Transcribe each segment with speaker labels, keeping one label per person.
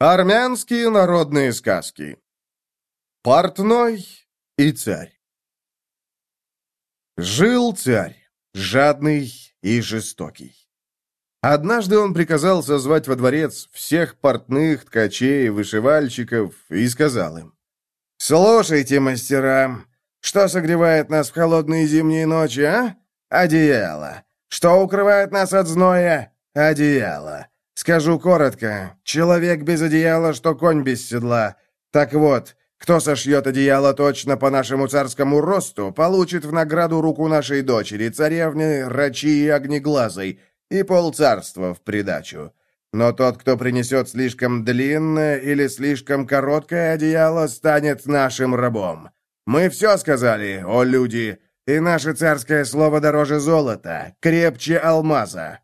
Speaker 1: Армянские народные сказки. Портной и царь. Жил царь, жадный и жестокий. Однажды он приказал созвать во дворец всех портных, ткачей, вышивальщиков и сказал им, «Слушайте, мастера, что согревает нас в холодные зимние ночи, а? Одеяло. Что укрывает нас от зноя? Одеяло. Скажу коротко. Человек без одеяла, что конь без седла. Так вот, кто сошьет одеяло точно по нашему царскому росту, получит в награду руку нашей дочери, царевны Рачи и Огнеглазой, и полцарства в придачу. Но тот, кто принесет слишком длинное или слишком короткое одеяло, станет нашим рабом. Мы все сказали, о люди, и наше царское слово дороже золота, крепче алмаза.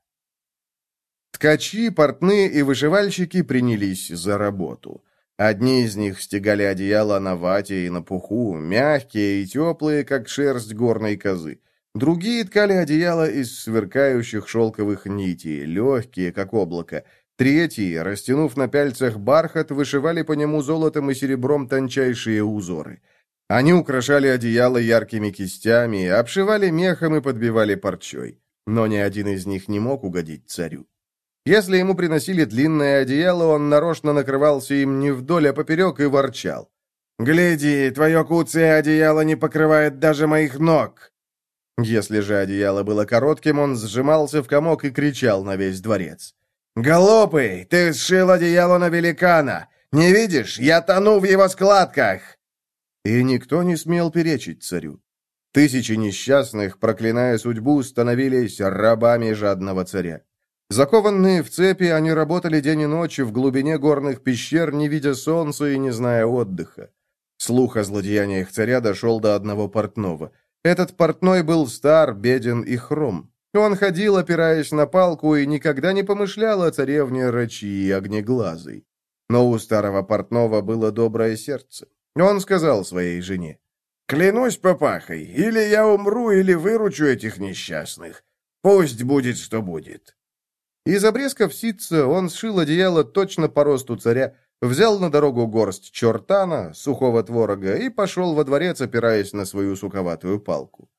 Speaker 1: Ткачи, портные и вышивальщики принялись за работу. Одни из них стегали одеяло на вате и на пуху, мягкие и теплые, как шерсть горной козы. Другие ткали одеяло из сверкающих шелковых нитей, легкие, как облако. Третьи, растянув на пяльцах бархат, вышивали по нему золотом и серебром тончайшие узоры. Они украшали одеяло яркими кистями, обшивали мехом и подбивали парчой. Но ни один из них не мог угодить царю. Если ему приносили длинное одеяло, он нарочно накрывался им не вдоль, а поперек и ворчал. «Гляди, твое куцее одеяло не покрывает даже моих ног!» Если же одеяло было коротким, он сжимался в комок и кричал на весь дворец. «Голопый, ты сшил одеяло на великана! Не видишь, я тону в его складках!» И никто не смел перечить царю. Тысячи несчастных, проклиная судьбу, становились рабами жадного царя. Закованные в цепи, они работали день и ночь в глубине горных пещер, не видя солнца и не зная отдыха. Слух о злодеяниях царя дошел до одного портного. Этот портной был стар, беден и хром. Он ходил, опираясь на палку, и никогда не помышлял о царевне Рачи и Огнеглазой. Но у старого портного было доброе сердце. Он сказал своей жене, «Клянусь папахой, или я умру, или выручу этих несчастных. Пусть будет, что будет». Из обрезков ситца он сшил одеяло точно по росту царя, взял на дорогу горсть чертана, сухого творога, и пошел во дворец, опираясь на свою суковатую палку.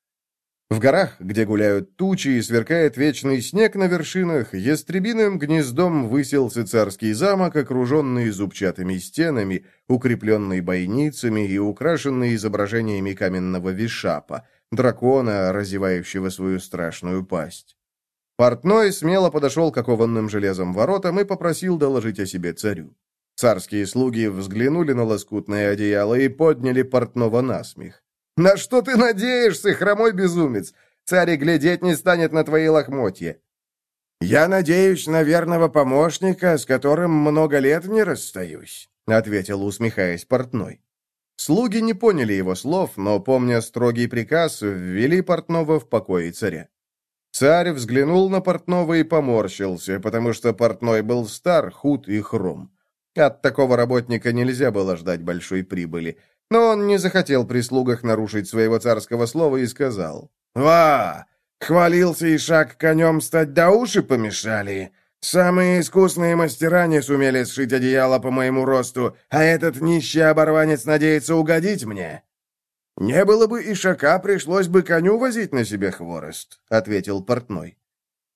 Speaker 1: В горах, где гуляют тучи и сверкает вечный снег на вершинах, ястребиным гнездом высился царский замок, окруженный зубчатыми стенами, укрепленный бойницами и украшенный изображениями каменного вишапа, дракона, разевающего свою страшную пасть. Портной смело подошел к окованным железом воротам и попросил доложить о себе царю. Царские слуги взглянули на лоскутное одеяло и подняли портного насмех. «На что ты надеешься, хромой безумец? Царь глядеть не станет на твои лохмотья». «Я надеюсь на верного помощника, с которым много лет не расстаюсь», — ответил, усмехаясь портной. Слуги не поняли его слов, но, помня строгий приказ, ввели портного в покое царя. Царь взглянул на портного и поморщился, потому что портной был стар, худ и хром. От такого работника нельзя было ждать большой прибыли. Но он не захотел при слугах нарушить своего царского слова и сказал. «Ва! Хвалился и шаг конем стать до уши помешали. Самые искусные мастера не сумели сшить одеяло по моему росту, а этот нищий оборванец надеется угодить мне. «Не было бы ишака, пришлось бы коню возить на себе хворост», — ответил портной.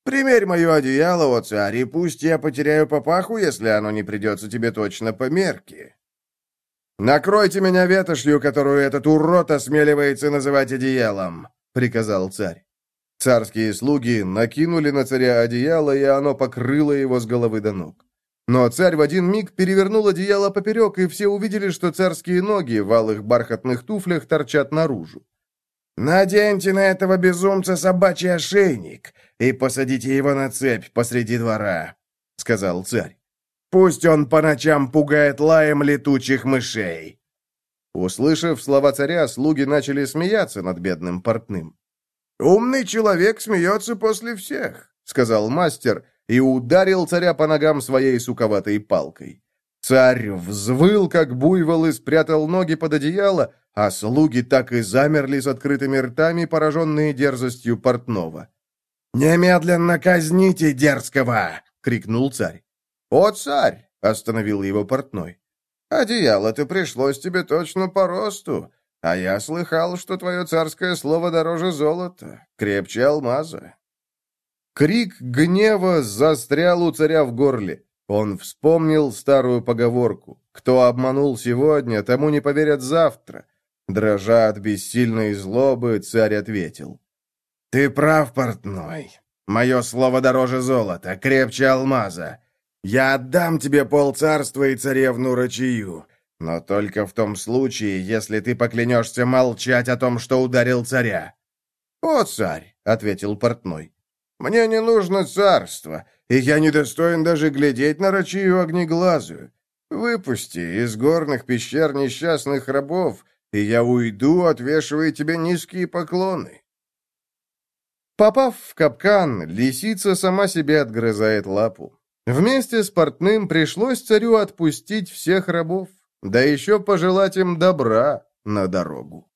Speaker 1: «Примерь мое одеяло, о царь, и пусть я потеряю папаху, если оно не придется тебе точно по мерке». «Накройте меня ветошью, которую этот урод осмеливается называть одеялом», — приказал царь. Царские слуги накинули на царя одеяло, и оно покрыло его с головы до ног. Но царь в один миг перевернул одеяло поперек, и все увидели, что царские ноги в алых бархатных туфлях торчат наружу. «Наденьте на этого безумца собачий ошейник и посадите его на цепь посреди двора», — сказал царь. «Пусть он по ночам пугает лаем летучих мышей». Услышав слова царя, слуги начали смеяться над бедным портным. «Умный человек смеется после всех», — сказал мастер, — и ударил царя по ногам своей суковатой палкой. Царь взвыл, как буйвол, и спрятал ноги под одеяло, а слуги так и замерли с открытыми ртами, пораженные дерзостью портного. «Немедленно казните дерзкого!» — крикнул царь. «О, царь!» — остановил его портной. «Одеяло-то пришлось тебе точно по росту, а я слыхал, что твое царское слово дороже золота, крепче алмаза». Крик гнева застрял у царя в горле. Он вспомнил старую поговорку «Кто обманул сегодня, тому не поверят завтра». Дрожа от бессильной злобы, царь ответил. «Ты прав, портной. Мое слово дороже золота, крепче алмаза. Я отдам тебе полцарства и царевну Рачию, но только в том случае, если ты поклянешься молчать о том, что ударил царя». «О, царь!» — ответил портной. «Мне не нужно царство, и я не достоин даже глядеть на Рачию огнеглазую. Выпусти из горных пещер несчастных рабов, и я уйду, отвешивая тебе низкие поклоны». Попав в капкан, лисица сама себе отгрызает лапу. Вместе с портным пришлось царю отпустить всех рабов, да еще пожелать им добра на дорогу.